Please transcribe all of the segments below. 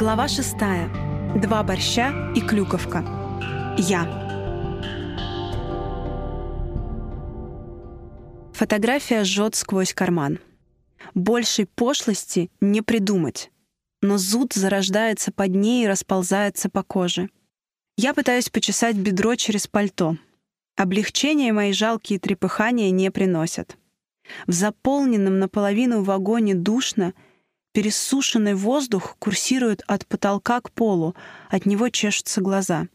Глава 6. Два борща и клюковка. Я. Фотография жжет сквозь карман. Большей пошлости не придумать. Но зуд зарождается под ней и расползается по коже. Я пытаюсь почесать бедро через пальто. облегчения мои жалкие трепыхания не приносят. В заполненном наполовину вагоне душно — Пересушенный воздух курсирует от потолка к полу, от него чешутся глаза.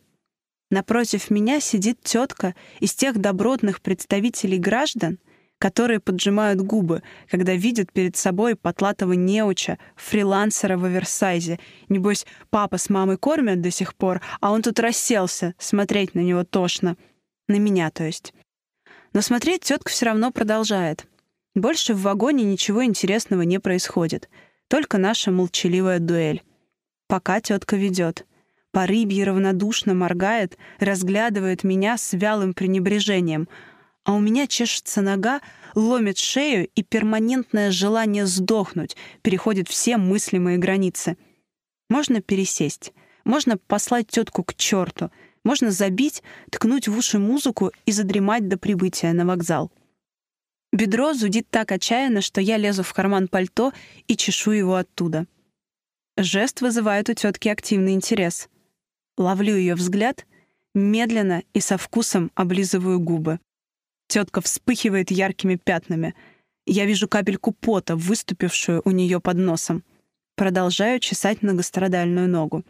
Напротив меня сидит тетка из тех добротных представителей граждан, которые поджимают губы, когда видят перед собой потлатого неуча, фрилансера в оверсайзе. Небось, папа с мамой кормят до сих пор, а он тут расселся, смотреть на него тошно. На меня, то есть. Но смотреть тетка все равно продолжает. Больше в вагоне ничего интересного не происходит — только наша молчаливая дуэль. Пока тетка ведет. По рыбье равнодушно моргает, разглядывает меня с вялым пренебрежением. А у меня чешется нога, ломит шею, и перманентное желание сдохнуть переходит все мыслимые границы. Можно пересесть, можно послать тетку к черту, можно забить, ткнуть в уши музыку и задремать до прибытия на вокзал. Бедро зудит так отчаянно, что я лезу в карман пальто и чешу его оттуда. Жест вызывает у тетки активный интерес. Ловлю ее взгляд, медленно и со вкусом облизываю губы. Тетка вспыхивает яркими пятнами. Я вижу капельку пота, выступившую у нее под носом. Продолжаю чесать многострадальную ногу.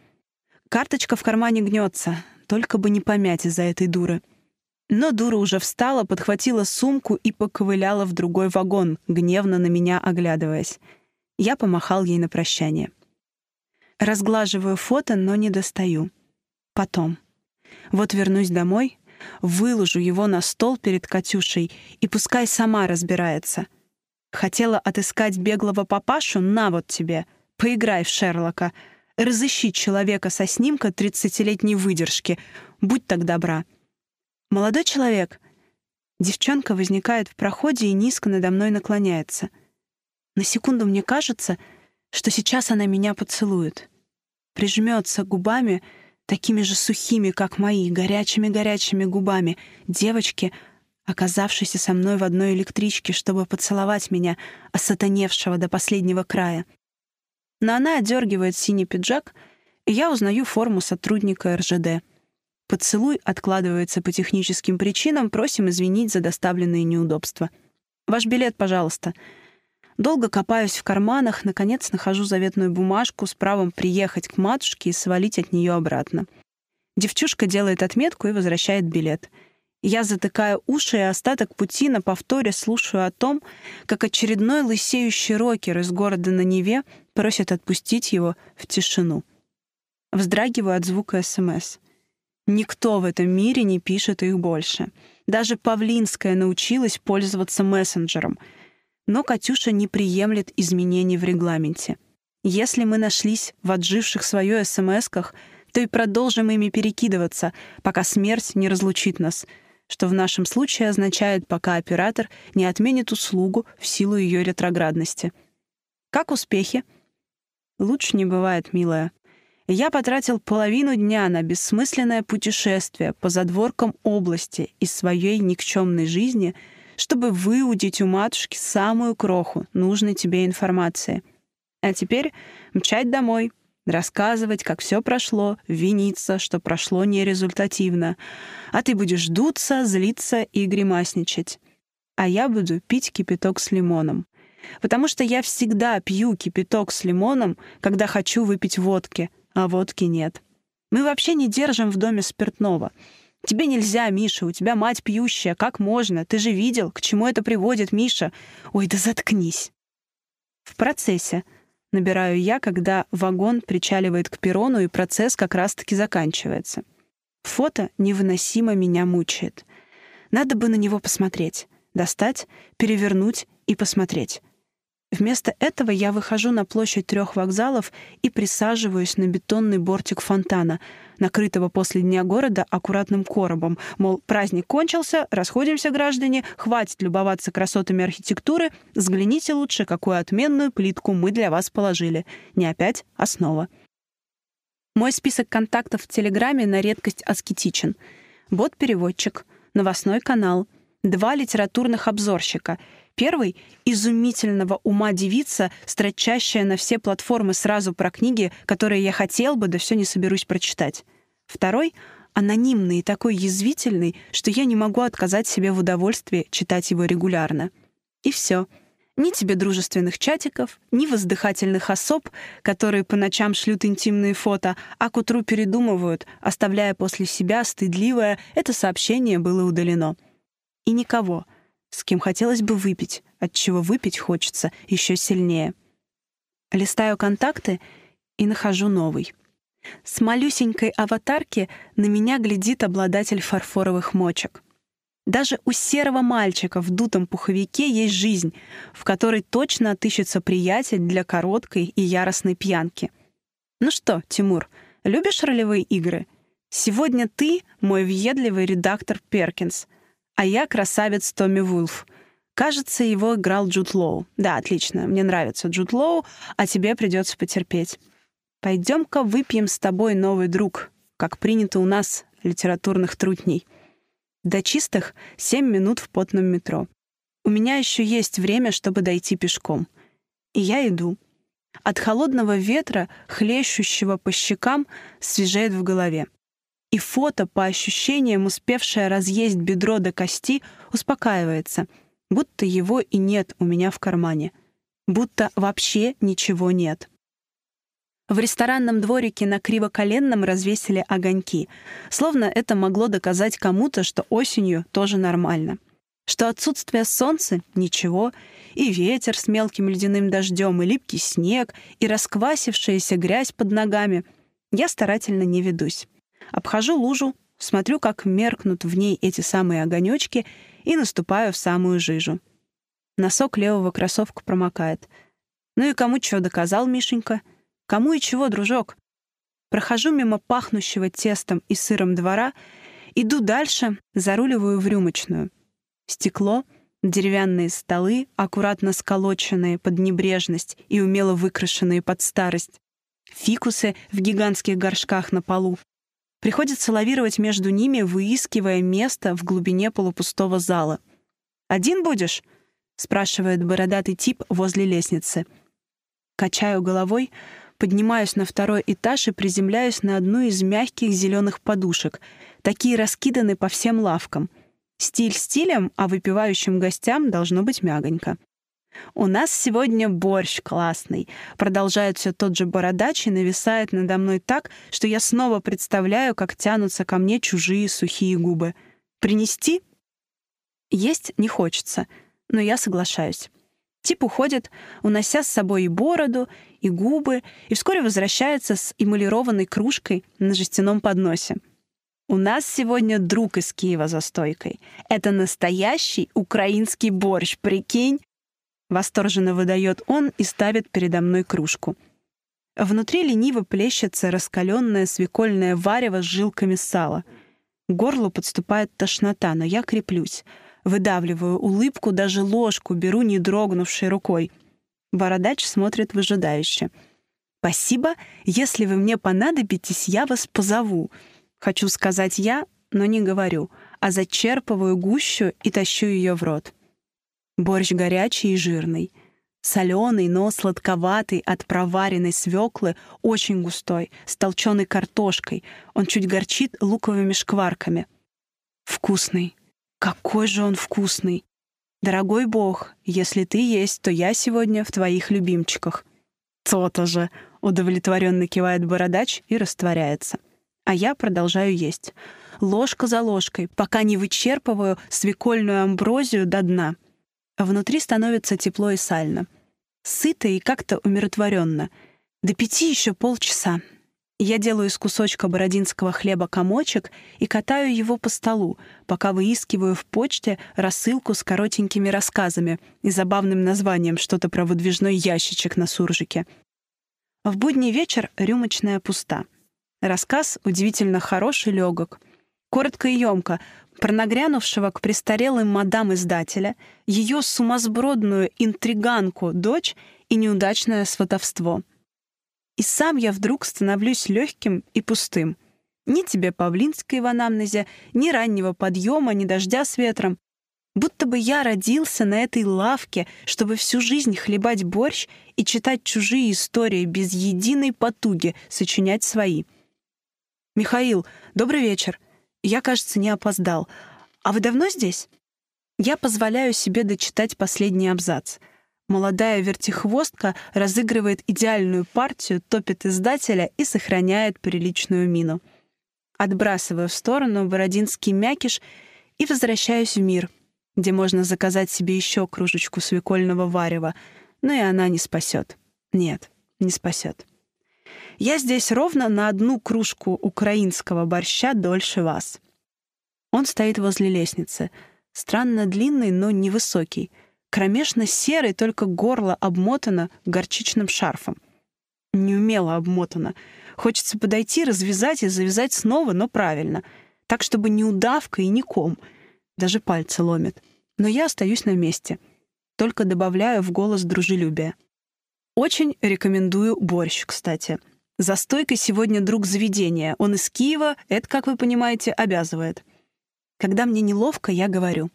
Карточка в кармане гнется, только бы не помять из-за этой дуры. Но дура уже встала, подхватила сумку и поковыляла в другой вагон, гневно на меня оглядываясь. Я помахал ей на прощание. Разглаживаю фото, но не достаю. Потом. Вот вернусь домой, выложу его на стол перед Катюшей и пускай сама разбирается. Хотела отыскать беглого папашу, на вот тебе, поиграй в Шерлока. Разыщи человека со снимка 30-летней выдержки. Будь так добра. «Молодой человек!» Девчонка возникает в проходе и низко надо мной наклоняется. На секунду мне кажется, что сейчас она меня поцелует. Прижмется губами, такими же сухими, как мои, горячими-горячими губами, девочки, оказавшейся со мной в одной электричке, чтобы поцеловать меня, осатаневшего до последнего края. Но она одергивает синий пиджак, и я узнаю форму сотрудника РЖД — Поцелуй откладывается по техническим причинам. Просим извинить за доставленные неудобства. Ваш билет, пожалуйста. Долго копаюсь в карманах, наконец нахожу заветную бумажку с правом приехать к матушке и свалить от нее обратно. Девчушка делает отметку и возвращает билет. Я затыкаю уши и остаток пути на повторе слушаю о том, как очередной лысеющий рокер из города на Неве просит отпустить его в тишину. Вздрагиваю от звука СМС эм — Никто в этом мире не пишет их больше. Даже Павлинская научилась пользоваться мессенджером. Но Катюша не приемлет изменений в регламенте. Если мы нашлись в отживших свое СМСках, то и продолжим ими перекидываться, пока смерть не разлучит нас, что в нашем случае означает, пока оператор не отменит услугу в силу ее ретроградности. Как успехи? Лучше не бывает, милая я потратил половину дня на бессмысленное путешествие по задворкам области из своей никчемной жизни, чтобы выудить у матушки самую кроху нужной тебе информации. А теперь мчать домой, рассказывать, как все прошло, виниться, что прошло нерезультативно. А ты будешь дуться, злиться и гримасничать. А я буду пить кипяток с лимоном. Потому что я всегда пью кипяток с лимоном, когда хочу выпить водки, а водки нет. Мы вообще не держим в доме спиртного. Тебе нельзя, Миша, у тебя мать пьющая, как можно? Ты же видел, к чему это приводит, Миша. Ой, да заткнись. В процессе. Набираю я, когда вагон причаливает к перрону, и процесс как раз-таки заканчивается. Фото невыносимо меня мучает. Надо бы на него посмотреть. Достать, перевернуть и посмотреть. Вместо этого я выхожу на площадь трех вокзалов и присаживаюсь на бетонный бортик фонтана, накрытого после дня города аккуратным коробом. Мол, праздник кончился, расходимся, граждане, хватит любоваться красотами архитектуры, взгляните лучше, какую отменную плитку мы для вас положили. Не опять, а основа. Мой список контактов в Телеграме на редкость аскетичен. Бот-переводчик, новостной канал, два литературных обзорщика — Первый — изумительного ума девица, строчащая на все платформы сразу про книги, которые я хотел бы, да все не соберусь прочитать. Второй — анонимный и такой язвительный, что я не могу отказать себе в удовольствии читать его регулярно. И все. Ни тебе дружественных чатиков, ни воздыхательных особ, которые по ночам шлют интимные фото, а к утру передумывают, оставляя после себя стыдливое «это сообщение было удалено». И никого — с кем хотелось бы выпить, от чего выпить хочется еще сильнее. Листаю контакты и нахожу новый. С малюсенькой аватарки на меня глядит обладатель фарфоровых мочек. Даже у серого мальчика в дутом пуховике есть жизнь, в которой точно отыщется приятель для короткой и яростной пьянки. Ну что, Тимур, любишь ролевые игры? Сегодня ты мой въедливый редактор Перкинс — а я красавец Томми Вулф. Кажется, его играл Джуд Лоу. Да, отлично, мне нравится Джуд Лоу, а тебе придется потерпеть. Пойдем-ка выпьем с тобой, новый друг, как принято у нас, литературных трутней. До чистых семь минут в потном метро. У меня еще есть время, чтобы дойти пешком. И я иду. От холодного ветра, хлещущего по щекам, свежеет в голове и фото, по ощущениям успевшее разъесть бедро до кости, успокаивается, будто его и нет у меня в кармане, будто вообще ничего нет. В ресторанном дворике на кривоколенном развесили огоньки, словно это могло доказать кому-то, что осенью тоже нормально. Что отсутствие солнца — ничего, и ветер с мелким ледяным дождем, и липкий снег, и расквасившаяся грязь под ногами. Я старательно не ведусь. Обхожу лужу, смотрю, как меркнут в ней эти самые огонёчки, и наступаю в самую жижу. Носок левого кроссовка промокает. Ну и кому чего доказал Мишенька? Кому и чего, дружок? Прохожу мимо пахнущего тестом и сыром двора, иду дальше, заруливаю в рюмочную. Стекло, деревянные столы, аккуратно сколоченные под небрежность и умело выкрашенные под старость. Фикусы в гигантских горшках на полу, Приходится лавировать между ними, выискивая место в глубине полупустого зала. «Один будешь?» — спрашивает бородатый тип возле лестницы. Качаю головой, поднимаюсь на второй этаж и приземляюсь на одну из мягких зеленых подушек. Такие раскиданы по всем лавкам. Стиль стилем, а выпивающим гостям должно быть мягонько. У нас сегодня борщ классный. Продолжает все тот же бородач и нависает надо мной так, что я снова представляю, как тянутся ко мне чужие сухие губы. Принести? Есть не хочется, но я соглашаюсь. Тип уходит, унося с собой и бороду, и губы, и вскоре возвращается с эмалированной кружкой на жестяном подносе. У нас сегодня друг из Киева за стойкой. Это настоящий украинский борщ, прикинь? — восторженно выдает он и ставит передо мной кружку. Внутри лениво плещется раскаленное свекольное варево с жилками сала. К горлу подступает тошнота, но я креплюсь. Выдавливаю улыбку, даже ложку беру не дрогнувшей рукой. Бородач смотрит выжидающе. «Спасибо. Если вы мне понадобитесь, я вас позову». Хочу сказать «я», но не говорю, а зачерпываю гущу и тащу ее в рот. Борщ горячий и жирный. Соленый, но сладковатый от проваренной свеклы, очень густой, с толченой картошкой. Он чуть горчит луковыми шкварками. Вкусный. Какой же он вкусный! Дорогой Бог, если ты есть, то я сегодня в твоих любимчиках. То-то же! Удовлетворенно кивает бородач и растворяется. А я продолжаю есть. Ложка за ложкой, пока не вычерпываю свекольную амброзию до дна — внутри становится тепло и сально. Сыто и как-то умиротворенно. До пяти еще полчаса. Я делаю из кусочка бородинского хлеба комочек и катаю его по столу, пока выискиваю в почте рассылку с коротенькими рассказами и забавным названием что-то про выдвижной ящичек на суржике. В будний вечер рюмочная пуста. Рассказ удивительно хороший и легок коротко и емко, про нагрянувшего к престарелой мадам издателя, её сумасбродную интриганку дочь и неудачное сватовство. И сам я вдруг становлюсь лёгким и пустым. Ни тебе Павлинской в анамнезе, ни раннего подъёма, ни дождя с ветром. Будто бы я родился на этой лавке, чтобы всю жизнь хлебать борщ и читать чужие истории без единой потуги сочинять свои. «Михаил, добрый вечер. Я, кажется, не опоздал. А вы давно здесь? Я позволяю себе дочитать последний абзац. Молодая вертихвостка разыгрывает идеальную партию, топит издателя и сохраняет приличную мину. Отбрасываю в сторону бородинский мякиш и возвращаюсь в мир, где можно заказать себе еще кружечку свекольного варева, но и она не спасет. Нет, не спасет. Я здесь ровно на одну кружку украинского борща дольше вас. Он стоит возле лестницы. Странно длинный, но невысокий. Кромешно серый, только горло обмотано горчичным шарфом. Неумело обмотано. Хочется подойти, развязать и завязать снова, но правильно. Так, чтобы не удавка и не ком. Даже пальцы ломит. Но я остаюсь на месте. Только добавляю в голос дружелюбия. Очень рекомендую борщ, кстати. За стойкой сегодня друг заведения. Он из Киева, это, как вы понимаете, обязывает. Когда мне неловко, я говорю.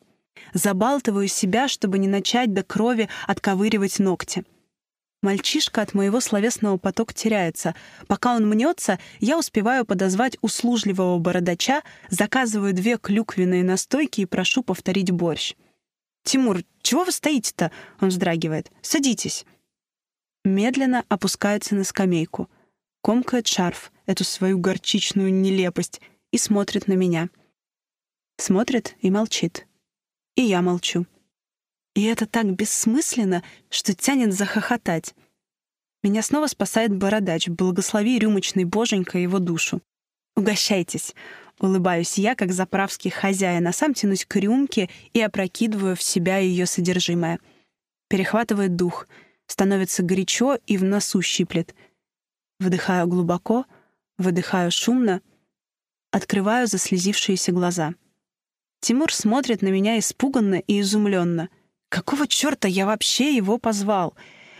Забалтываю себя, чтобы не начать до крови отковыривать ногти. Мальчишка от моего словесного потока теряется. Пока он мнется, я успеваю подозвать услужливого бородача, заказываю две клюквенные настойки и прошу повторить борщ. «Тимур, чего вы стоите-то?» — он вздрагивает. «Садитесь» медленно опускается на скамейку, комкает шарф, эту свою горчичную нелепость, и смотрит на меня. Смотрит и молчит. И я молчу. И это так бессмысленно, что тянет захохотать. Меня снова спасает бородач, благослови рюмочный боженька его душу. «Угощайтесь!» — улыбаюсь я, как заправский хозяин, а сам тянусь к рюмке и опрокидываю в себя ее содержимое. Перехватывает дух — Становится горячо и в носу щиплет. Вдыхаю глубоко, выдыхаю шумно, открываю заслезившиеся глаза. Тимур смотрит на меня испуганно и изумленно. Какого черта я вообще его позвал?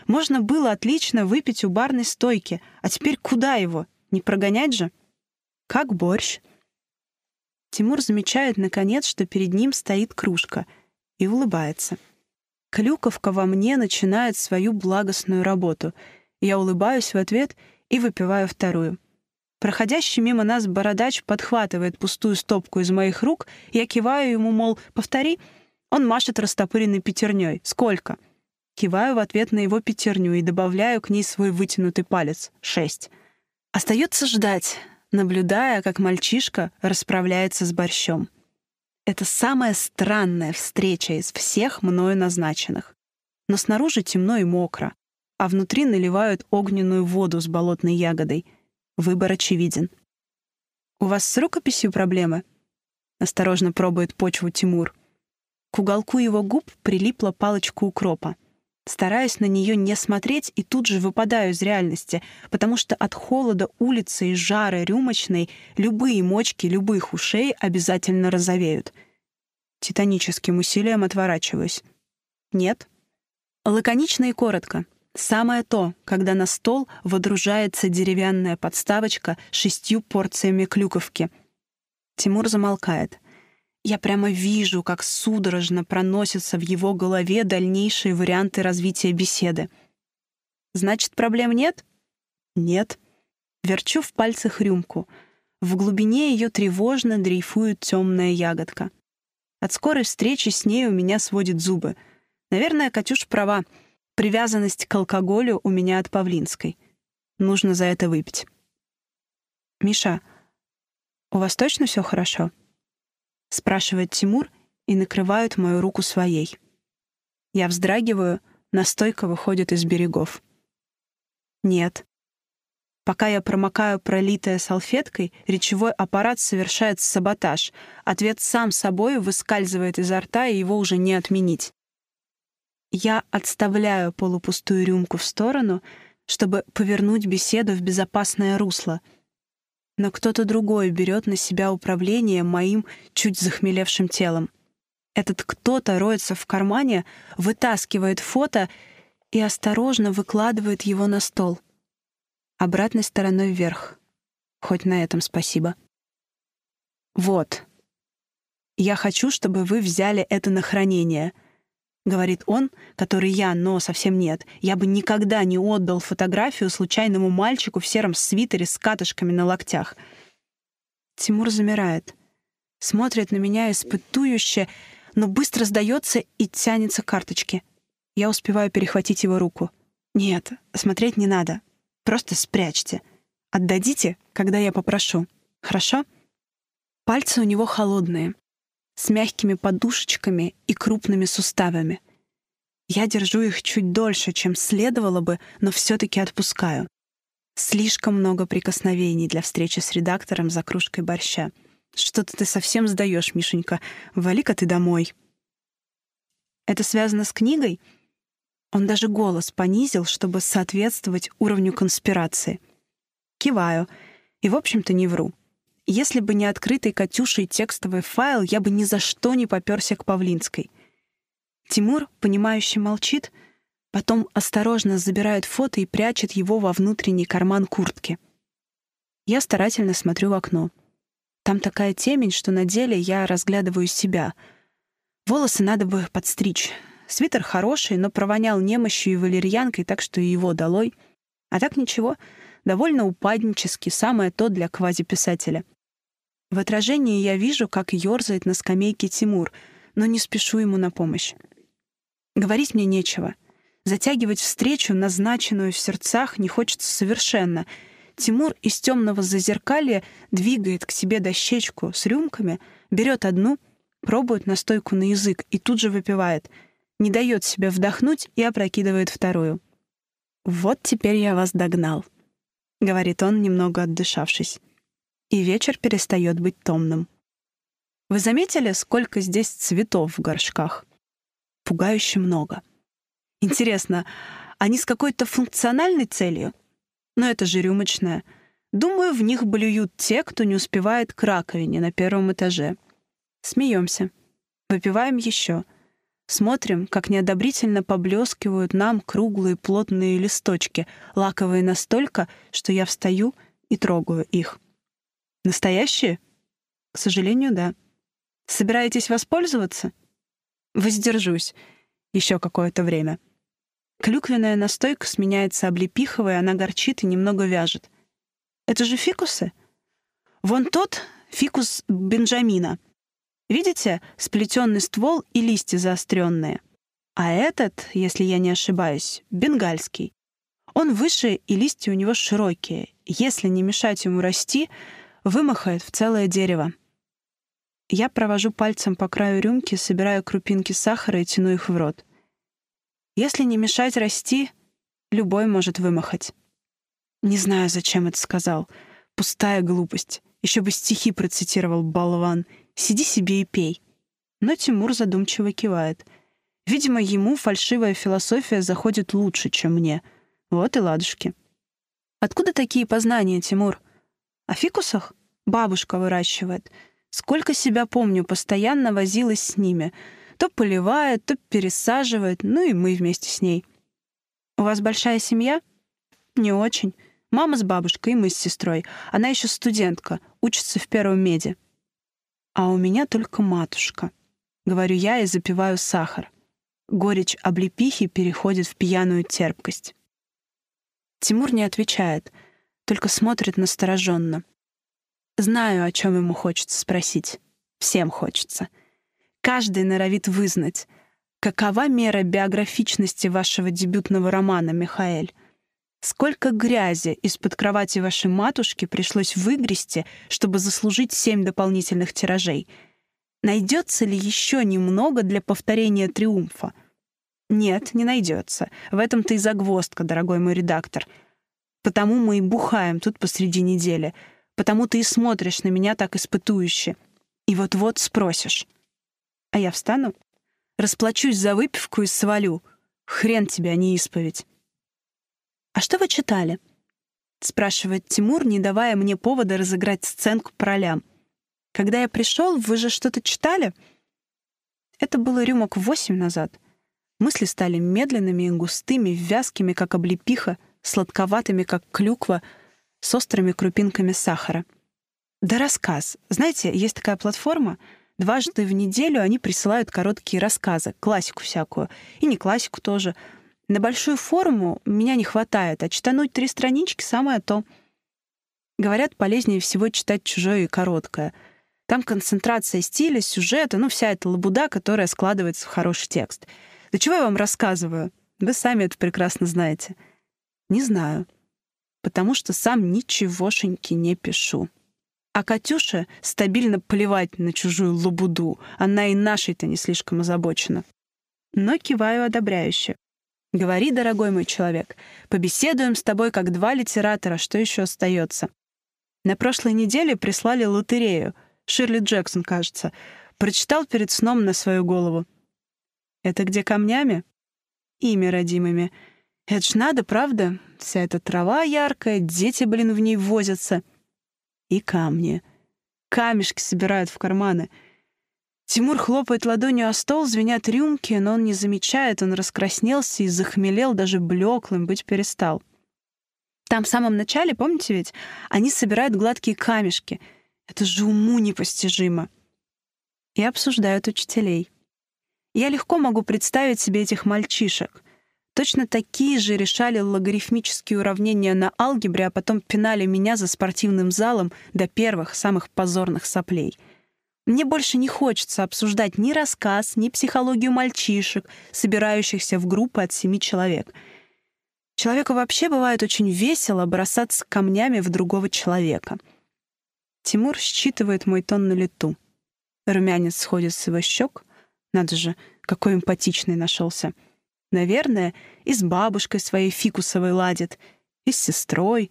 Можно было отлично выпить у барной стойки, а теперь куда его? Не прогонять же? Как борщ? Тимур замечает, наконец, что перед ним стоит кружка, и улыбается. Клюковка во мне начинает свою благостную работу. Я улыбаюсь в ответ и выпиваю вторую. Проходящий мимо нас бородач подхватывает пустую стопку из моих рук, я киваю ему, мол, повтори. Он машет растопыренной пятерней. Сколько? Киваю в ответ на его пятерню и добавляю к ней свой вытянутый палец. Шесть. Остается ждать, наблюдая, как мальчишка расправляется с борщом. Это самая странная встреча из всех мною назначенных. Но снаружи темно и мокро, а внутри наливают огненную воду с болотной ягодой. Выбор очевиден. «У вас с рукописью проблемы?» — осторожно пробует почву Тимур. К уголку его губ прилипла палочка укропа. Стараюсь на нее не смотреть и тут же выпадаю из реальности, потому что от холода улицы и жары рюмочной любые мочки любых ушей обязательно розовеют. Титаническим усилием отворачиваюсь. Нет. Лаконично и коротко. Самое то, когда на стол водружается деревянная подставочка с шестью порциями клюковки. Тимур замолкает. Я прямо вижу, как судорожно проносятся в его голове дальнейшие варианты развития беседы. «Значит, проблем нет?» «Нет». Верчу в пальцах рюмку. В глубине ее тревожно дрейфует темная ягодка. От скорой встречи с ней у меня сводит зубы. Наверное, Катюш права. Привязанность к алкоголю у меня от Павлинской. Нужно за это выпить. «Миша, у вас точно все хорошо?» спрашивает Тимур и накрывают мою руку своей. Я вздрагиваю, настойка выходит из берегов. Нет. Пока я промокаю пролитое салфеткой, речевой аппарат совершает саботаж. Ответ сам собой выскальзывает изо рта, и его уже не отменить. Я отставляю полупустую рюмку в сторону, чтобы повернуть беседу в безопасное русло — но кто-то другой берет на себя управление моим чуть захмелевшим телом. Этот кто-то роется в кармане, вытаскивает фото и осторожно выкладывает его на стол. Обратной стороной вверх. Хоть на этом спасибо. Вот. Я хочу, чтобы вы взяли это на хранение. — говорит он, который я, но совсем нет. «Я бы никогда не отдал фотографию случайному мальчику в сером свитере с катышками на локтях». Тимур замирает, смотрит на меня испытующе, но быстро сдается и тянется к карточке. Я успеваю перехватить его руку. «Нет, смотреть не надо. Просто спрячьте. Отдадите, когда я попрошу. Хорошо?» Пальцы у него холодные с мягкими подушечками и крупными суставами. Я держу их чуть дольше, чем следовало бы, но все-таки отпускаю. Слишком много прикосновений для встречи с редактором за кружкой борща. Что-то ты совсем сдаешь, Мишенька. Вали-ка ты домой. Это связано с книгой? Он даже голос понизил, чтобы соответствовать уровню конспирации. Киваю. И, в общем-то, не вру. Если бы не открытый Катюшей текстовый файл, я бы ни за что не попёрся к Павлинской. Тимур, понимающе молчит, потом осторожно забирает фото и прячет его во внутренний карман куртки. Я старательно смотрю в окно. Там такая темень, что на деле я разглядываю себя. Волосы надо бы подстричь. Свитер хороший, но провонял немощью и валерьянкой, так что и его долой. А так ничего, довольно упаднически, самое то для квазиписателя. В отражении я вижу, как ерзает на скамейке Тимур, но не спешу ему на помощь. Говорить мне нечего. Затягивать встречу, назначенную в сердцах, не хочется совершенно. Тимур из темного зазеркалья двигает к себе дощечку с рюмками, берет одну, пробует настойку на язык и тут же выпивает. Не дает себе вдохнуть и опрокидывает вторую. «Вот теперь я вас догнал», — говорит он, немного отдышавшись и вечер перестает быть томным. Вы заметили, сколько здесь цветов в горшках? Пугающе много. Интересно, они с какой-то функциональной целью? Но это же рюмочная. Думаю, в них блюют те, кто не успевает к раковине на первом этаже. Смеемся. Выпиваем еще. Смотрим, как неодобрительно поблескивают нам круглые плотные листочки, лаковые настолько, что я встаю и трогаю их. Настоящие? К сожалению, да. Собираетесь воспользоваться? Воздержусь. Еще какое-то время. Клюквенная настойка сменяется облепиховой, она горчит и немного вяжет. Это же фикусы? Вон тот — фикус Бенджамина. Видите, сплетенный ствол и листья заостренные. А этот, если я не ошибаюсь, бенгальский. Он выше, и листья у него широкие. Если не мешать ему расти, вымахает в целое дерево. Я провожу пальцем по краю рюмки, собираю крупинки сахара и тяну их в рот. Если не мешать расти, любой может вымахать. Не знаю, зачем это сказал. Пустая глупость. Еще бы стихи процитировал болван. Сиди себе и пей. Но Тимур задумчиво кивает. Видимо, ему фальшивая философия заходит лучше, чем мне. Вот и ладушки. Откуда такие познания, Тимур? — о фикусах? Бабушка выращивает. Сколько себя помню, постоянно возилась с ними. То поливает, то пересаживает, ну и мы вместе с ней. У вас большая семья? Не очень. Мама с бабушкой и мы с сестрой. Она еще студентка, учится в первом меде. А у меня только матушка. Говорю я и запиваю сахар. Горечь облепихи переходит в пьяную терпкость. Тимур не отвечает — только смотрит настороженно. Знаю, о чем ему хочется спросить. Всем хочется. Каждый норовит вызнать, какова мера биографичности вашего дебютного романа, Михаэль? Сколько грязи из-под кровати вашей матушки пришлось выгрести, чтобы заслужить семь дополнительных тиражей? Найдется ли еще немного для повторения триумфа? Нет, не найдется. В этом-то и загвоздка, дорогой мой редактор — Потому мы и бухаем тут посреди недели. Потому ты и смотришь на меня так испытующе. И вот-вот спросишь. А я встану? Расплачусь за выпивку и свалю. Хрен тебя, а не исповедь. «А что вы читали?» — спрашивает Тимур, не давая мне повода разыграть сценку по ролям. «Когда я пришел, вы же что-то читали?» Это было рюмок восемь назад. Мысли стали медленными и густыми, вязкими, как облепиха — сладковатыми, как клюква, с острыми крупинками сахара. Да рассказ. Знаете, есть такая платформа, дважды в неделю они присылают короткие рассказы, классику всякую, и не классику тоже. На большую форму меня не хватает, а читануть три странички — самое то. Говорят, полезнее всего читать чужое и короткое. Там концентрация стиля, сюжета, ну, вся эта лабуда, которая складывается в хороший текст. Да чего я вам рассказываю? Вы сами это прекрасно знаете. — не знаю, потому что сам ничегошеньки не пишу. А Катюша стабильно плевать на чужую лобуду. она и нашей-то не слишком озабочена. Но киваю одобряюще. Говори, дорогой мой человек, побеседуем с тобой как два литератора, что еще остается. На прошлой неделе прислали лотерею. Ширли Джексон, кажется. Прочитал перед сном на свою голову. Это где камнями? Ими родимыми — это ж надо, правда? Вся эта трава яркая, дети, блин, в ней возятся. И камни. Камешки собирают в карманы. Тимур хлопает ладонью о стол, звенят рюмки, но он не замечает, он раскраснелся и захмелел, даже блеклым быть перестал. Там в самом начале, помните ведь, они собирают гладкие камешки. Это же уму непостижимо. И обсуждают учителей. Я легко могу представить себе этих мальчишек. Точно такие же решали логарифмические уравнения на алгебре, а потом пинали меня за спортивным залом до первых, самых позорных соплей. Мне больше не хочется обсуждать ни рассказ, ни психологию мальчишек, собирающихся в группы от семи человек. Человеку вообще бывает очень весело бросаться камнями в другого человека. Тимур считывает мой тон на лету. Румянец сходит с его щек. Надо же, какой эмпатичный нашелся. — Наверное, и с бабушкой своей фикусовой ладит, и с сестрой,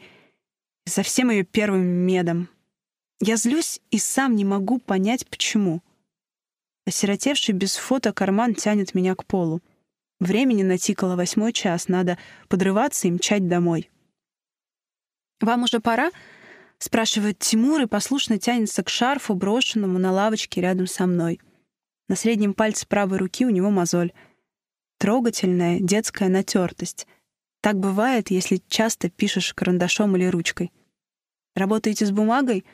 и со всем ее первым медом. Я злюсь и сам не могу понять, почему. Осиротевший без фото карман тянет меня к полу. Времени натикало восьмой час, надо подрываться и мчать домой. «Вам уже пора?» — спрашивает Тимур и послушно тянется к шарфу, брошенному на лавочке рядом со мной. На среднем пальце правой руки у него мозоль — трогательная детская натертость. Так бывает, если часто пишешь карандашом или ручкой. Работаете с бумагой?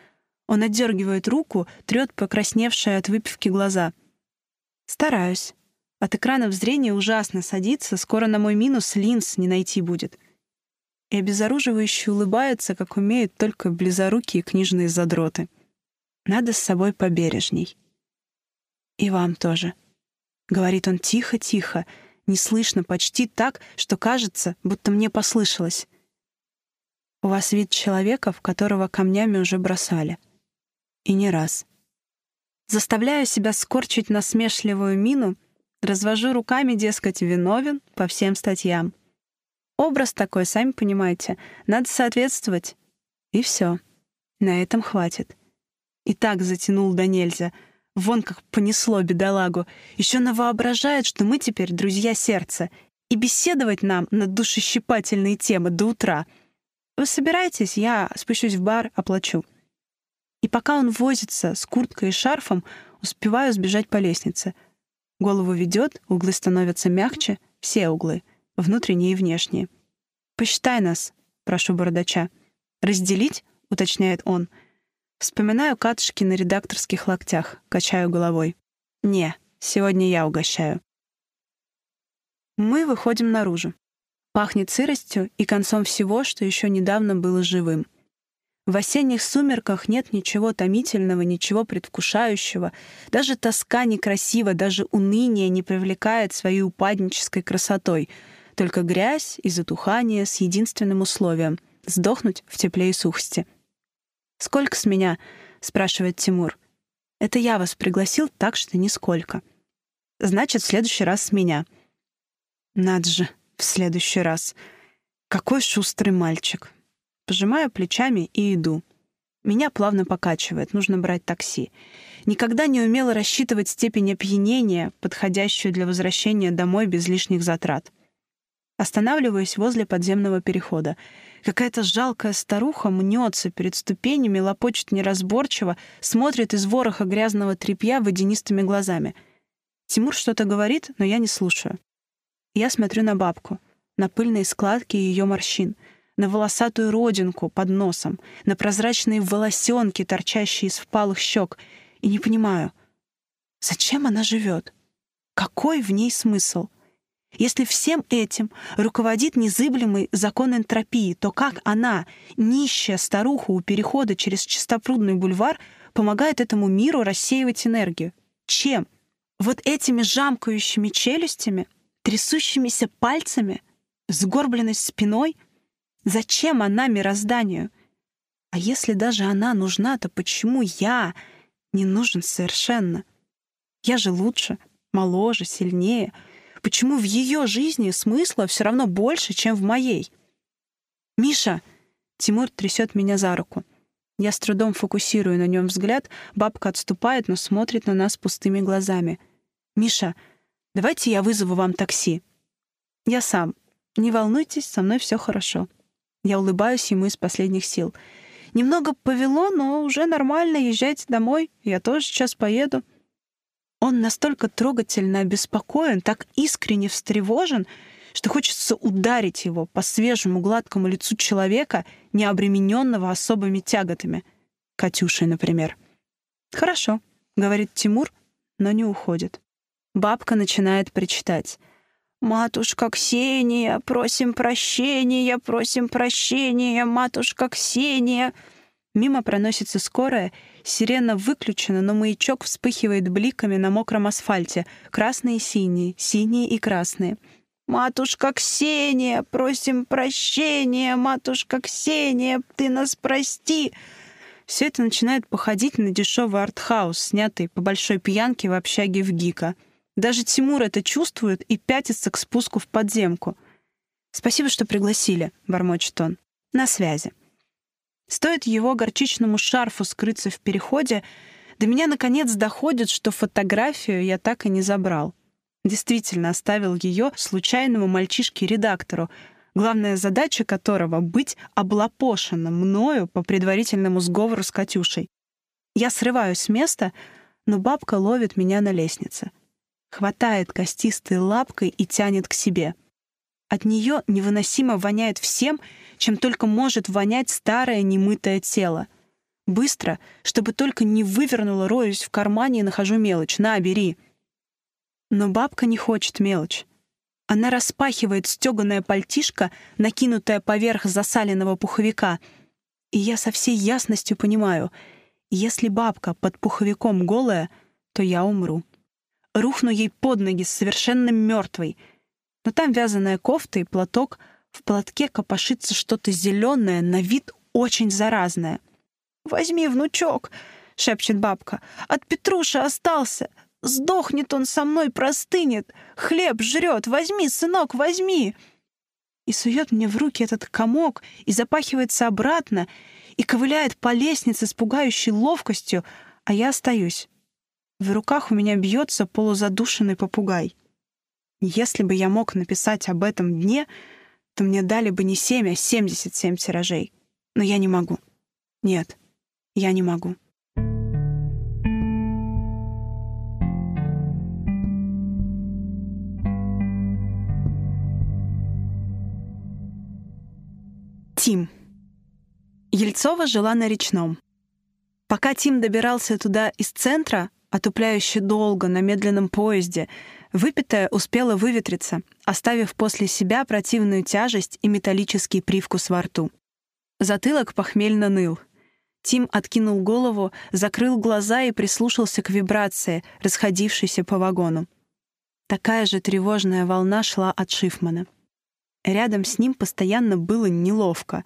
Он отдергивает руку, трет покрасневшие от выпивки глаза. Стараюсь. От экранов зрения ужасно садится, скоро на мой минус линз не найти будет. И обезоруживающе улыбается, как умеют только близорукие книжные задроты. Надо с собой побережней. И вам тоже. — говорит он тихо-тихо, Неслышно, почти так, что кажется, будто мне послышалось. У вас вид человека, в которого камнями уже бросали. И не раз. Заставляю себя скорчить насмешливую мину, развожу руками, дескать, виновен по всем статьям. Образ такой, сами понимаете, надо соответствовать. И все. На этом хватит. И так затянул до нельзя — Вон как понесло бедолагу. Еще навоображает, что мы теперь друзья сердца. И беседовать нам на душещипательные темы до утра. Вы собираетесь, я спущусь в бар, оплачу. И пока он возится с курткой и шарфом, успеваю сбежать по лестнице. Голову ведет, углы становятся мягче, все углы, внутренние и внешние. «Посчитай нас», — прошу бородача. «Разделить?» — уточняет он — Вспоминаю катышки на редакторских локтях, качаю головой. Не, сегодня я угощаю. Мы выходим наружу. Пахнет сыростью и концом всего, что еще недавно было живым. В осенних сумерках нет ничего томительного, ничего предвкушающего. Даже тоска некрасива, даже уныние не привлекает своей упаднической красотой. Только грязь и затухание с единственным условием — сдохнуть в тепле и сухости — «Сколько с меня?» — спрашивает Тимур. «Это я вас пригласил, так что нисколько». «Значит, в следующий раз с меня». «Надо же, в следующий раз. Какой шустрый мальчик». Пожимаю плечами и иду. Меня плавно покачивает, нужно брать такси. Никогда не умела рассчитывать степень опьянения, подходящую для возвращения домой без лишних затрат. Останавливаюсь возле подземного перехода. Какая-то жалкая старуха мнется перед ступенями, лопочет неразборчиво, смотрит из вороха грязного тряпья водянистыми глазами. Тимур что-то говорит, но я не слушаю. Я смотрю на бабку, на пыльные складки ее морщин, на волосатую родинку под носом, на прозрачные волосенки, торчащие из впалых щек, и не понимаю, зачем она живет? Какой в ней смысл? — если всем этим руководит незыблемый закон энтропии, то как она, нищая старуха у перехода через Чистопрудный бульвар, помогает этому миру рассеивать энергию? Чем? Вот этими жамкающими челюстями, трясущимися пальцами, сгорбленной спиной? Зачем она мирозданию? А если даже она нужна, то почему я не нужен совершенно? Я же лучше, моложе, сильнее — почему в ее жизни смысла все равно больше, чем в моей. «Миша!» — Тимур трясет меня за руку. Я с трудом фокусирую на нем взгляд, бабка отступает, но смотрит на нас пустыми глазами. «Миша, давайте я вызову вам такси». «Я сам. Не волнуйтесь, со мной все хорошо». Я улыбаюсь ему из последних сил. «Немного повело, но уже нормально, езжайте домой, я тоже сейчас поеду». Он настолько трогательно обеспокоен, так искренне встревожен, что хочется ударить его по свежему гладкому лицу человека, не обремененного особыми тяготами. Катюшей, например. «Хорошо», — говорит Тимур, но не уходит. Бабка начинает причитать. «Матушка Ксения, просим прощения, просим прощения, матушка Ксения!» Мимо проносится скорая Сирена выключена, но маячок вспыхивает бликами на мокром асфальте. Красные и синие, синие и красные. «Матушка Ксения, просим прощения, матушка Ксения, ты нас прости!» Все это начинает походить на дешевый артхаус, снятый по большой пьянке в общаге в Гика. Даже Тимур это чувствует и пятится к спуску в подземку. «Спасибо, что пригласили», — бормочет он. «На связи». Стоит его горчичному шарфу скрыться в переходе, до меня наконец доходит, что фотографию я так и не забрал. Действительно оставил ее случайному мальчишке-редактору, главная задача которого — быть облапошенным мною по предварительному сговору с Катюшей. Я срываюсь с места, но бабка ловит меня на лестнице. Хватает костистой лапкой и тянет к себе — от нее невыносимо воняет всем, чем только может вонять старое немытое тело. Быстро, чтобы только не вывернула, роюсь в кармане и нахожу мелочь. На, бери. Но бабка не хочет мелочь. Она распахивает стеганое пальтишко, накинутое поверх засаленного пуховика. И я со всей ясностью понимаю, если бабка под пуховиком голая, то я умру. Рухну ей под ноги совершенно мертвой — но там вязаная кофта и платок. В платке копошится что-то зеленое, на вид очень заразное. «Возьми, внучок!» — шепчет бабка. «От Петруши остался! Сдохнет он со мной, простынет! Хлеб жрет! Возьми, сынок, возьми!» И сует мне в руки этот комок, и запахивается обратно, и ковыляет по лестнице с пугающей ловкостью, а я остаюсь. В руках у меня бьется полузадушенный попугай. Если бы я мог написать об этом дне, то мне дали бы не семь, а 77 тиражей. Но я не могу. Нет, я не могу. Тим. Ельцова жила на речном. Пока Тим добирался туда из центра, отупляюще долго, на медленном поезде — Выпитая успела выветриться, оставив после себя противную тяжесть и металлический привкус во рту. Затылок похмельно ныл. Тим откинул голову, закрыл глаза и прислушался к вибрации, расходившейся по вагону. Такая же тревожная волна шла от Шифмана. Рядом с ним постоянно было неловко.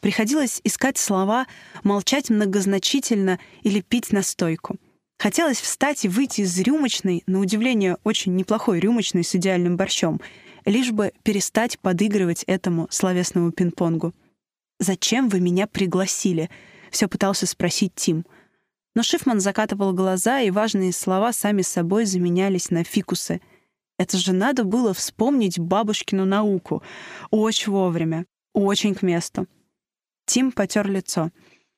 Приходилось искать слова, молчать многозначительно или пить настойку. Хотелось встать и выйти из рюмочной, на удивление, очень неплохой рюмочной с идеальным борщом, лишь бы перестать подыгрывать этому словесному пинг-понгу. «Зачем вы меня пригласили?» — все пытался спросить Тим. Но Шифман закатывал глаза, и важные слова сами собой заменялись на фикусы. Это же надо было вспомнить бабушкину науку. Очень вовремя, очень к месту. Тим потер лицо.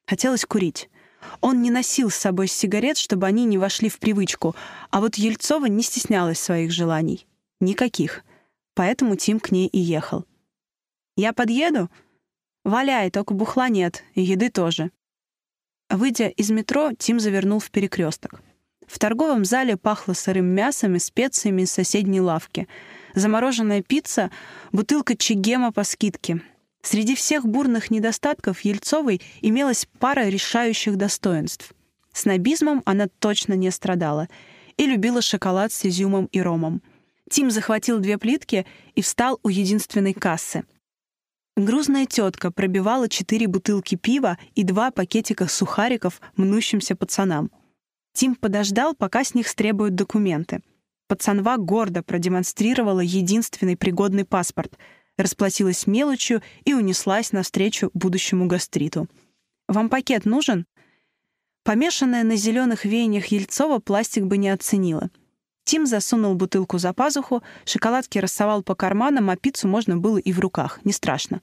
Хотелось курить. Он не носил с собой сигарет, чтобы они не вошли в привычку, а вот Ельцова не стеснялась своих желаний. Никаких. Поэтому Тим к ней и ехал. «Я подъеду?» «Валяй, только бухла нет, и еды тоже». Выйдя из метро, Тим завернул в перекресток. В торговом зале пахло сырым мясом и специями из соседней лавки. Замороженная пицца, бутылка чегема по скидке — Среди всех бурных недостатков Ельцовой имелась пара решающих достоинств. Снобизмом она точно не страдала и любила шоколад с изюмом и ромом. Тим захватил две плитки и встал у единственной кассы. Грузная тетка пробивала четыре бутылки пива и два пакетика сухариков мнущимся пацанам. Тим подождал, пока с них стребуют документы. Пацанва гордо продемонстрировала единственный пригодный паспорт — расплатилась мелочью и унеслась навстречу будущему гастриту. «Вам пакет нужен?» Помешанная на зеленых веяниях Ельцова пластик бы не оценила. Тим засунул бутылку за пазуху, шоколадки рассовал по карманам, а пиццу можно было и в руках, не страшно.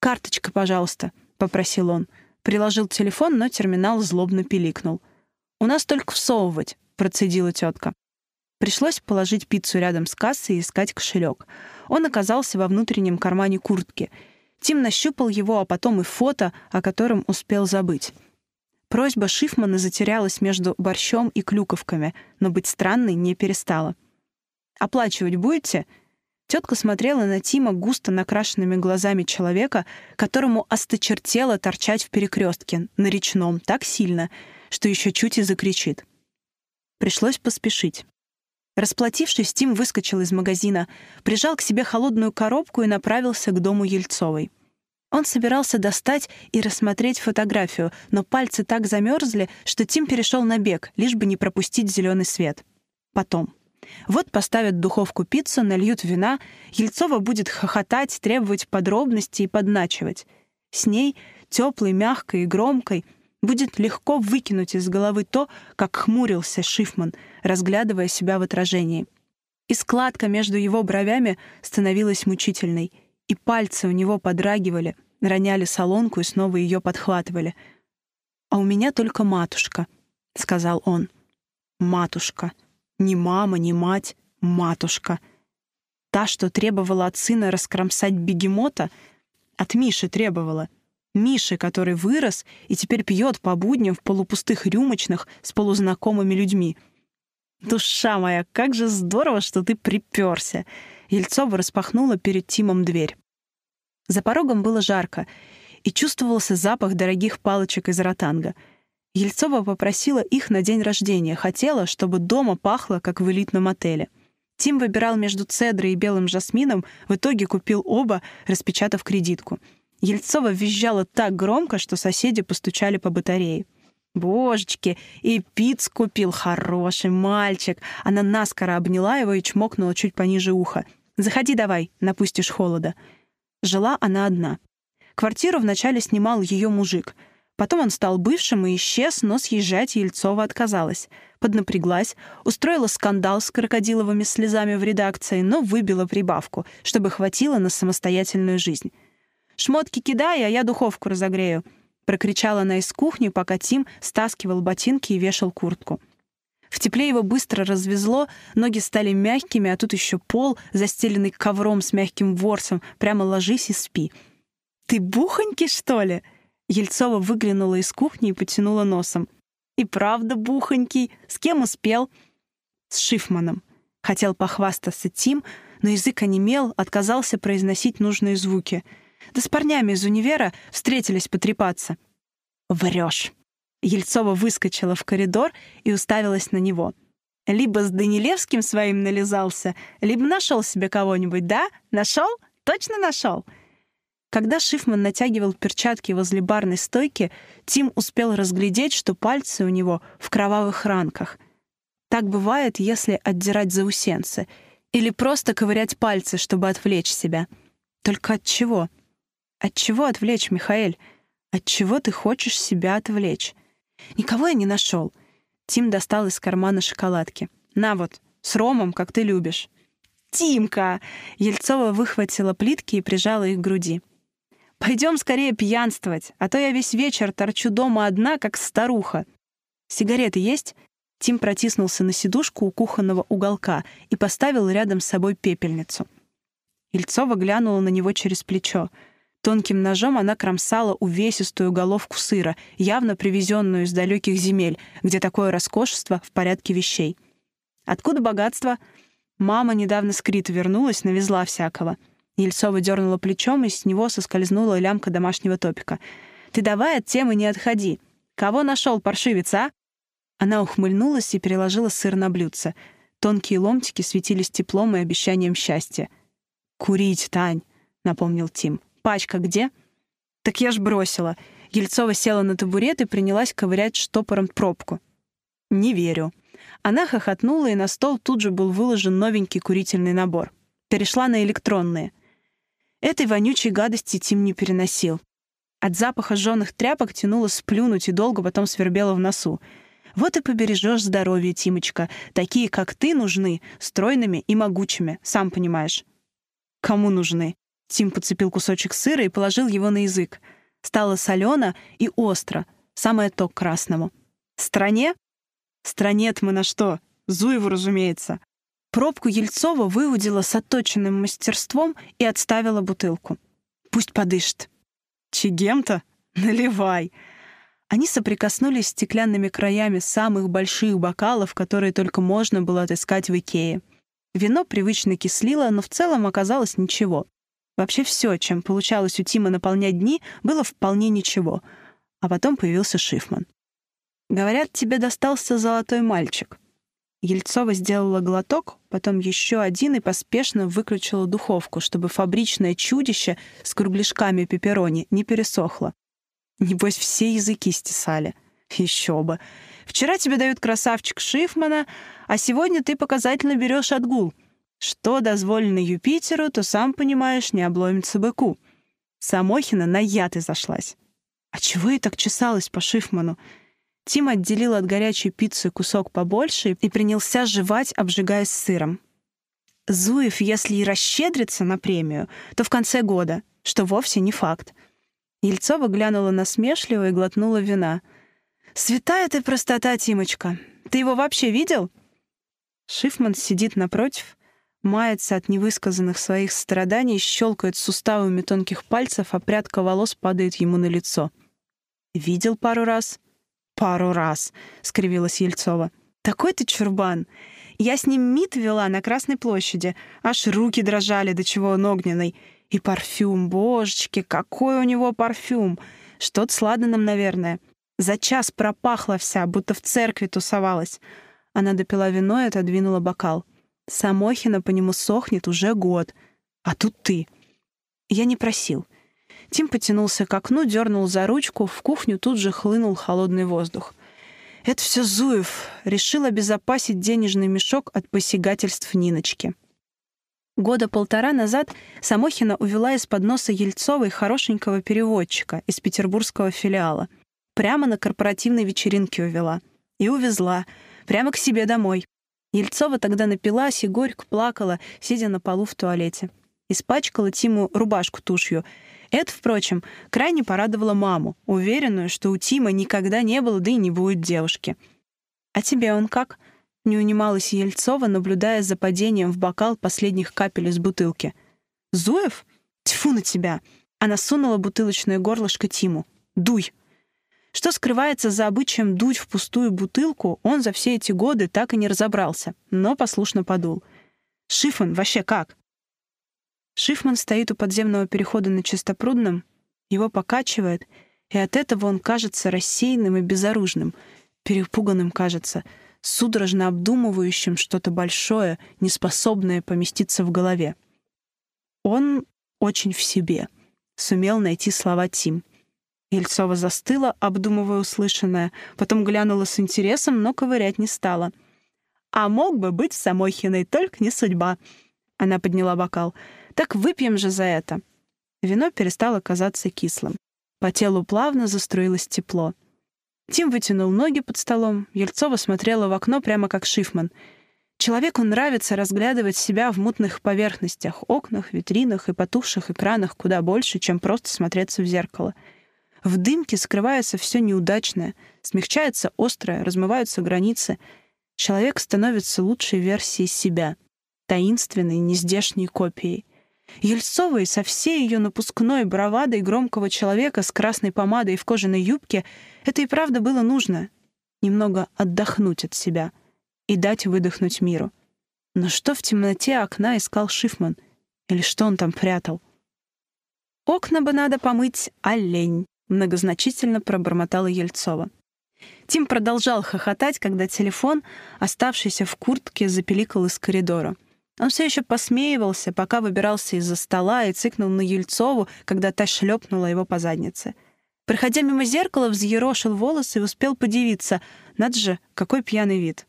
«Карточка, пожалуйста», — попросил он. Приложил телефон, но терминал злобно пиликнул. «У нас только всовывать», — процедила тетка. Пришлось положить пиццу рядом с кассой и искать кошелек. Он оказался во внутреннем кармане куртки. Тим нащупал его, а потом и фото, о котором успел забыть. Просьба Шифмана затерялась между борщом и клюковками, но быть странной не перестала. «Оплачивать будете?» Тетка смотрела на Тима густо накрашенными глазами человека, которому осточертело торчать в перекрестке на речном так сильно, что еще чуть и закричит. Пришлось поспешить. Расплатившись, Тим выскочил из магазина, прижал к себе холодную коробку и направился к дому Ельцовой. Он собирался достать и рассмотреть фотографию, но пальцы так замерзли, что Тим перешел на бег, лишь бы не пропустить зеленый свет. Потом. Вот поставят в духовку пиццу, нальют вина, Ельцова будет хохотать, требовать подробностей и подначивать. С ней, теплой, мягкой и громкой, будет легко выкинуть из головы то, как хмурился Шифман, разглядывая себя в отражении. И складка между его бровями становилась мучительной, и пальцы у него подрагивали, роняли солонку и снова ее подхватывали. «А у меня только матушка», — сказал он. «Матушка. Не мама, не мать. Матушка. Та, что требовала от сына раскромсать бегемота, от Миши требовала — Миши, который вырос и теперь пьет по будням в полупустых рюмочных с полузнакомыми людьми. «Душа моя, как же здорово, что ты приперся!» Ельцова распахнула перед Тимом дверь. За порогом было жарко, и чувствовался запах дорогих палочек из ротанга. Ельцова попросила их на день рождения, хотела, чтобы дома пахло, как в элитном отеле. Тим выбирал между цедрой и белым жасмином, в итоге купил оба, распечатав кредитку — Ельцова визжала так громко, что соседи постучали по батарее. «Божечки, и пиц купил, хороший мальчик!» Она наскоро обняла его и чмокнула чуть пониже уха. «Заходи давай, напустишь холода». Жила она одна. Квартиру вначале снимал ее мужик. Потом он стал бывшим и исчез, но съезжать Ельцова отказалась. Поднапряглась, устроила скандал с крокодиловыми слезами в редакции, но выбила прибавку, чтобы хватило на самостоятельную жизнь. Шмотки кидай, а я духовку разогрею!» — прокричала она из кухни, пока Тим стаскивал ботинки и вешал куртку. В тепле его быстро развезло, ноги стали мягкими, а тут еще пол, застеленный ковром с мягким ворсом. Прямо ложись и спи. «Ты бухоньки, что ли?» Ельцова выглянула из кухни и потянула носом. «И правда бухонький. С кем успел?» «С Шифманом». Хотел похвастаться Тим, но язык онемел, отказался произносить нужные звуки — да с парнями из универа встретились потрепаться. Врешь. Ельцова выскочила в коридор и уставилась на него. Либо с Данилевским своим нализался, либо нашел себе кого-нибудь, да? Нашел? Точно нашел? Когда Шифман натягивал перчатки возле барной стойки, Тим успел разглядеть, что пальцы у него в кровавых ранках. Так бывает, если отдирать заусенцы. Или просто ковырять пальцы, чтобы отвлечь себя. Только от чего? — от чего отвлечь, Михаэль? От чего ты хочешь себя отвлечь? Никого я не нашел. Тим достал из кармана шоколадки. На вот, с ромом, как ты любишь. Тимка! Ельцова выхватила плитки и прижала их к груди. Пойдем скорее пьянствовать, а то я весь вечер торчу дома одна, как старуха. Сигареты есть? Тим протиснулся на сидушку у кухонного уголка и поставил рядом с собой пепельницу. Ельцова глянула на него через плечо — Тонким ножом она кромсала увесистую головку сыра, явно привезенную из далеких земель, где такое роскошество в порядке вещей. Откуда богатство? Мама недавно скрит вернулась, навезла всякого. Ельцова дернула плечом, и с него соскользнула лямка домашнего топика. «Ты давай от темы не отходи. Кого нашел, паршивец, а?» Она ухмыльнулась и переложила сыр на блюдце. Тонкие ломтики светились теплом и обещанием счастья. «Курить, Тань!» — напомнил Тим пачка где?» «Так я ж бросила». Ельцова села на табурет и принялась ковырять штопором пробку. «Не верю». Она хохотнула, и на стол тут же был выложен новенький курительный набор. Перешла на электронные. Этой вонючей гадости Тим не переносил. От запаха жженых тряпок тянуло сплюнуть и долго потом свербело в носу. Вот и побережешь здоровье, Тимочка. Такие, как ты, нужны, стройными и могучими, сам понимаешь. Кому нужны? Тим подцепил кусочек сыра и положил его на язык. Стало солено и остро, самое то к красному. Стране? Странет мы на что? Зуеву, разумеется. Пробку Ельцова выудила с отточенным мастерством и отставила бутылку. Пусть подышит. Чигем-то? Наливай. Они соприкоснулись стеклянными краями самых больших бокалов, которые только можно было отыскать в Икее. Вино привычно кислило, но в целом оказалось ничего. Вообще все, чем получалось у Тима наполнять дни, было вполне ничего. А потом появился Шифман. «Говорят, тебе достался золотой мальчик». Ельцова сделала глоток, потом еще один и поспешно выключила духовку, чтобы фабричное чудище с кругляшками пепперони не пересохло. Небось, все языки стесали. Еще бы. Вчера тебе дают красавчик Шифмана, а сегодня ты показательно берешь отгул — что дозволено Юпитеру, то, сам понимаешь, не обломится быку. Самохина на яд изошлась. А чего я так чесалась по Шифману? Тим отделил от горячей пиццы кусок побольше и принялся жевать, обжигаясь сыром. Зуев, если и расщедрится на премию, то в конце года, что вовсе не факт. Ельцова глянула насмешливо и глотнула вина. «Святая ты простота, Тимочка! Ты его вообще видел?» Шифман сидит напротив, мается от невысказанных своих страданий, щелкает суставами тонких пальцев, а прядка волос падает ему на лицо. «Видел пару раз?» «Пару раз», — скривилась Ельцова. «Такой ты чурбан! Я с ним мит вела на Красной площади. Аж руки дрожали, до чего он огненный. И парфюм, божечки, какой у него парфюм! Что-то с ладаном, наверное. За час пропахла вся, будто в церкви тусовалась». Она допила вино и отодвинула бокал. Самохина по нему сохнет уже год, а тут ты. Я не просил. Тим потянулся к окну, дернул за ручку, в кухню тут же хлынул холодный воздух. Это все Зуев решил обезопасить денежный мешок от посягательств Ниночки. Года полтора назад Самохина увела из-под носа Ельцовой хорошенького переводчика из петербургского филиала. Прямо на корпоративной вечеринке увела. И увезла. Прямо к себе домой. Ельцова тогда напилась и горько плакала, сидя на полу в туалете. Испачкала Тиму рубашку тушью. Это, впрочем, крайне порадовало маму, уверенную, что у Тима никогда не было, да и не будет девушки. «А тебе он как?» — не унималась Ельцова, наблюдая за падением в бокал последних капель из бутылки. «Зуев? Тьфу на тебя!» Она сунула бутылочное горлышко Тиму. «Дуй!» Что скрывается за обычаем дуть в пустую бутылку, он за все эти годы так и не разобрался, но послушно подул. «Шифман вообще как?» Шифман стоит у подземного перехода на Чистопрудном, его покачивает, и от этого он кажется рассеянным и безоружным, перепуганным кажется, судорожно обдумывающим что-то большое, неспособное поместиться в голове. Он очень в себе, сумел найти слова Тим — Ельцова застыла, обдумывая услышанное, потом глянула с интересом, но ковырять не стала. «А мог бы быть Самохиной, только не судьба». Она подняла бокал. «Так выпьем же за это». Вино перестало казаться кислым. По телу плавно заструилось тепло. Тим вытянул ноги под столом. Ельцова смотрела в окно прямо как Шифман. Человеку нравится разглядывать себя в мутных поверхностях, окнах, витринах и потухших экранах куда больше, чем просто смотреться в зеркало — в дымке скрывается все неудачное, смягчается острое, размываются границы. Человек становится лучшей версией себя, таинственной, нездешней копией. Ельцовой со всей ее напускной бравадой громкого человека с красной помадой в кожаной юбке это и правда было нужно. Немного отдохнуть от себя и дать выдохнуть миру. Но что в темноте окна искал Шифман? Или что он там прятал? Окна бы надо помыть, олень. — многозначительно пробормотала Ельцова. Тим продолжал хохотать, когда телефон, оставшийся в куртке, запеликал из коридора. Он все еще посмеивался, пока выбирался из-за стола и цыкнул на Ельцову, когда та шлепнула его по заднице. Проходя мимо зеркала, взъерошил волосы и успел подивиться. Надо же, какой пьяный вид.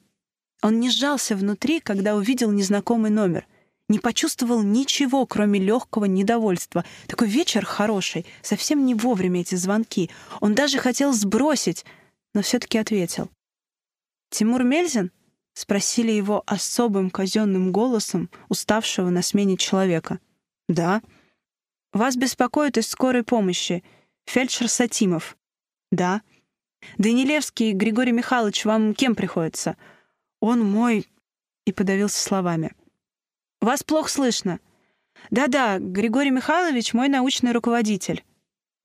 Он не сжался внутри, когда увидел незнакомый номер — не почувствовал ничего, кроме легкого недовольства. Такой вечер хороший, совсем не вовремя эти звонки. Он даже хотел сбросить, но все-таки ответил. «Тимур Мельзин?» — спросили его особым казенным голосом уставшего на смене человека. «Да». «Вас беспокоит из скорой помощи. Фельдшер Сатимов». «Да». «Данилевский Григорий Михайлович вам кем приходится?» «Он мой...» — и подавился словами. Вас плохо слышно. Да-да, Григорий Михайлович мой научный руководитель.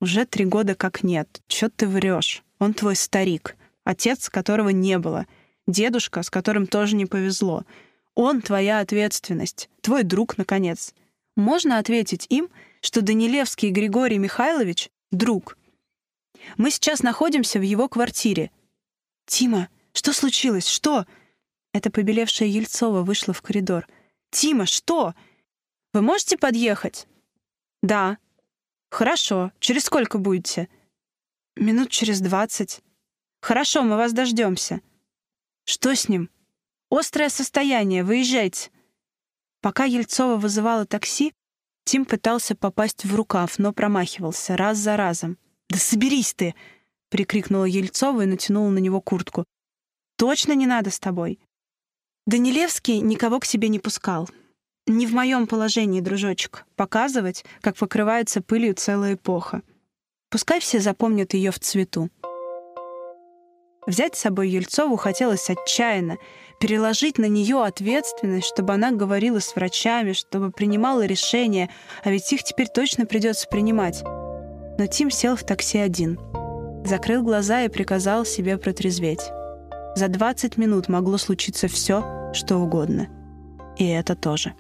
Уже три года как нет. Чё ты врешь? Он твой старик. Отец, которого не было. Дедушка, с которым тоже не повезло. Он твоя ответственность. Твой друг, наконец. Можно ответить им, что Данилевский Григорий Михайлович — друг. Мы сейчас находимся в его квартире. «Тима, что случилось? Что?» Это побелевшая Ельцова вышла в коридор — «Тима, что? Вы можете подъехать?» «Да». «Хорошо. Через сколько будете?» «Минут через двадцать». «Хорошо, мы вас дождемся». «Что с ним?» «Острое состояние. Выезжайте». Пока Ельцова вызывала такси, Тим пытался попасть в рукав, но промахивался раз за разом. «Да соберись ты!» — прикрикнула Ельцова и натянула на него куртку. «Точно не надо с тобой!» Данилевский никого к себе не пускал. Не в моем положении, дружочек, показывать, как покрывается пылью целая эпоха. Пускай все запомнят ее в цвету. Взять с собой Ельцову хотелось отчаянно, переложить на нее ответственность, чтобы она говорила с врачами, чтобы принимала решения, а ведь их теперь точно придется принимать. Но Тим сел в такси один, закрыл глаза и приказал себе протрезветь. За 20 минут могло случиться все, что угодно. И это тоже.